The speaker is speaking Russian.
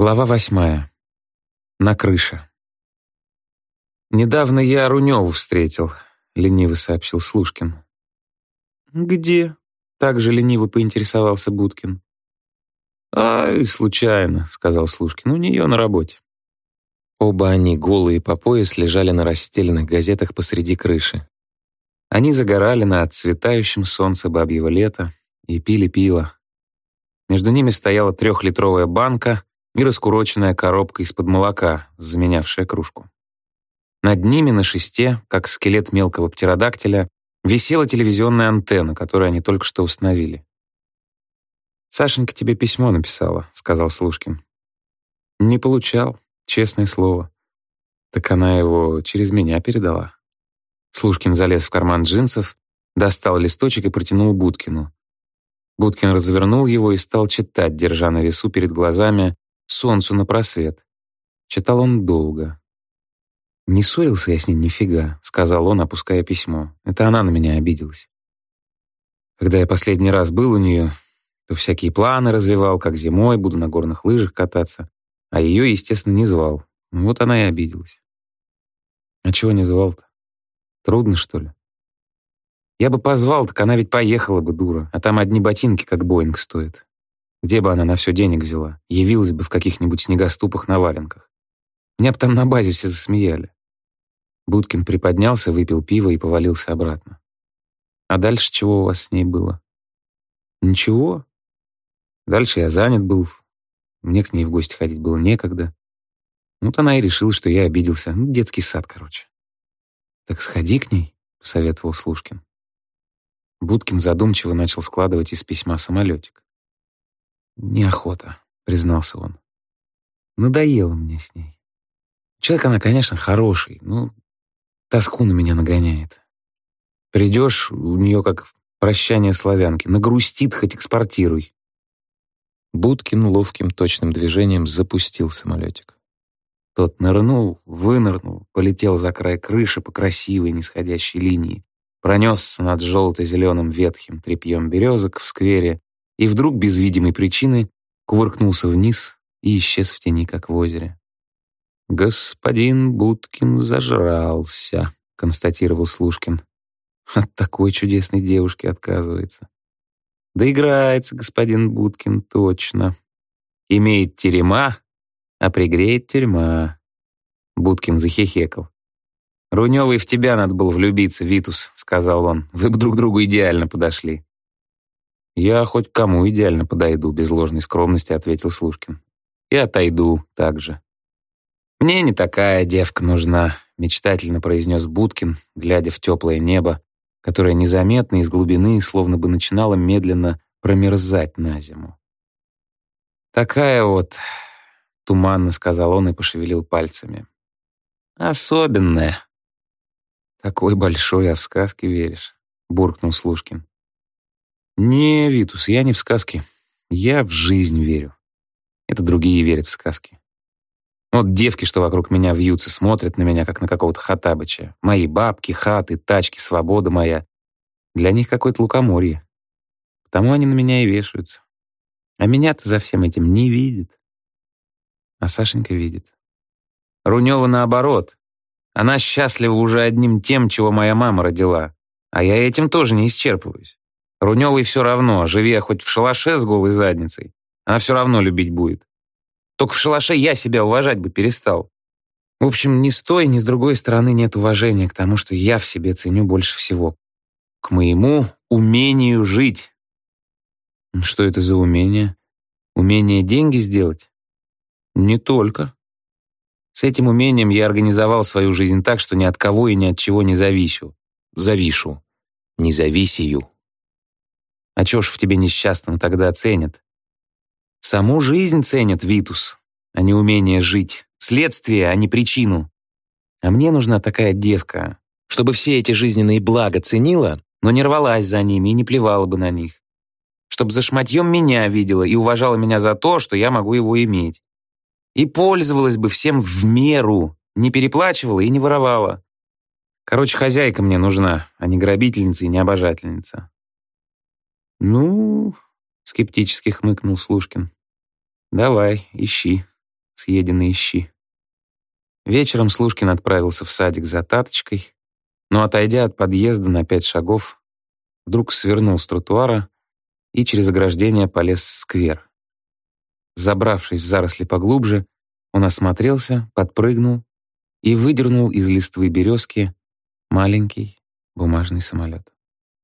Глава восьмая. На крыше. «Недавно я Руневу встретил», — лениво сообщил Слушкин. «Где?» — также лениво поинтересовался Будкин. «Ай, случайно», — сказал Слушкин, — «у нее на работе». Оба они, голые по пояс, лежали на расстеленных газетах посреди крыши. Они загорали на отцветающем солнце бабьего лета и пили пиво. Между ними стояла трехлитровая банка и раскуроченная коробка из-под молока, заменявшая кружку. Над ними на шесте, как скелет мелкого птеродактиля, висела телевизионная антенна, которую они только что установили. «Сашенька тебе письмо написала», — сказал Слушкин. «Не получал, честное слово. Так она его через меня передала». Слушкин залез в карман джинсов, достал листочек и протянул Будкину. Будкин развернул его и стал читать, держа на весу перед глазами солнцу на просвет. Читал он долго. «Не ссорился я с ней нифига», — сказал он, опуская письмо. «Это она на меня обиделась. Когда я последний раз был у нее, то всякие планы развивал, как зимой буду на горных лыжах кататься, а ее, естественно, не звал. Вот она и обиделась. А чего не звал-то? Трудно, что ли? Я бы позвал, так она ведь поехала бы, дура. А там одни ботинки, как Боинг, стоят. Где бы она на все денег взяла? Явилась бы в каких-нибудь снегоступах на валенках. Меня бы там на базе все засмеяли. Будкин приподнялся, выпил пиво и повалился обратно. А дальше чего у вас с ней было? Ничего. Дальше я занят был. Мне к ней в гости ходить было некогда. Вот она и решила, что я обиделся. Ну, детский сад, короче. Так сходи к ней, посоветовал Слушкин. Будкин задумчиво начал складывать из письма самолетик. «Неохота», — признался он. «Надоело мне с ней. Человек она, конечно, хороший, но тоску на меня нагоняет. Придешь, у нее как прощание славянки, нагрустит, хоть экспортируй». Будкин ловким точным движением запустил самолетик. Тот нырнул, вынырнул, полетел за край крыши по красивой нисходящей линии, пронесся над желто-зеленым ветхим тряпьем березок в сквере и вдруг без видимой причины кувыркнулся вниз и исчез в тени, как в озере. «Господин Будкин зажрался», — констатировал Слушкин. «От такой чудесной девушки отказывается». «Доиграется господин Будкин, точно. Имеет терема, а пригреет тюрьма». Будкин захихекал. «Рунёвый в тебя надо было влюбиться, Витус», — сказал он. «Вы бы друг другу идеально подошли». «Я хоть кому идеально подойду», — без ложной скромности ответил Слушкин. «И отойду также». «Мне не такая девка нужна», — мечтательно произнес Будкин, глядя в теплое небо, которое незаметно из глубины словно бы начинало медленно промерзать на зиму. «Такая вот», — туманно сказал он и пошевелил пальцами. «Особенная». «Такой большой, а в сказки веришь», — буркнул Слушкин. «Не, Витус, я не в сказки. Я в жизнь верю. Это другие верят в сказки. Вот девки, что вокруг меня вьются, смотрят на меня, как на какого-то хатабыча. Мои бабки, хаты, тачки, свобода моя. Для них какое-то лукоморье. Потому они на меня и вешаются. А меня-то за всем этим не видит. А Сашенька видит. Рунева наоборот. Она счастлива уже одним тем, чего моя мама родила. А я этим тоже не исчерпываюсь. Руневой все равно, живи я хоть в шалаше с голой задницей, она все равно любить будет. Только в шалаше я себя уважать бы перестал. В общем, ни с той, ни с другой стороны нет уважения к тому, что я в себе ценю больше всего. К моему умению жить. Что это за умение? Умение деньги сделать? Не только. С этим умением я организовал свою жизнь так, что ни от кого и ни от чего не зависю. Завишу. Не зависию. А чё ж в тебе несчастном тогда ценят? Саму жизнь ценят, Витус, а не умение жить. Следствие, а не причину. А мне нужна такая девка, чтобы все эти жизненные блага ценила, но не рвалась за ними и не плевала бы на них. Чтобы за шматьем меня видела и уважала меня за то, что я могу его иметь. И пользовалась бы всем в меру, не переплачивала и не воровала. Короче, хозяйка мне нужна, а не грабительница и не обожательница. «Ну...» — скептически хмыкнул Слушкин. «Давай, ищи». съеденные щи. Вечером Слушкин отправился в садик за таточкой, но, отойдя от подъезда на пять шагов, вдруг свернул с тротуара и через ограждение полез в сквер. Забравшись в заросли поглубже, он осмотрелся, подпрыгнул и выдернул из листвы березки маленький бумажный самолет.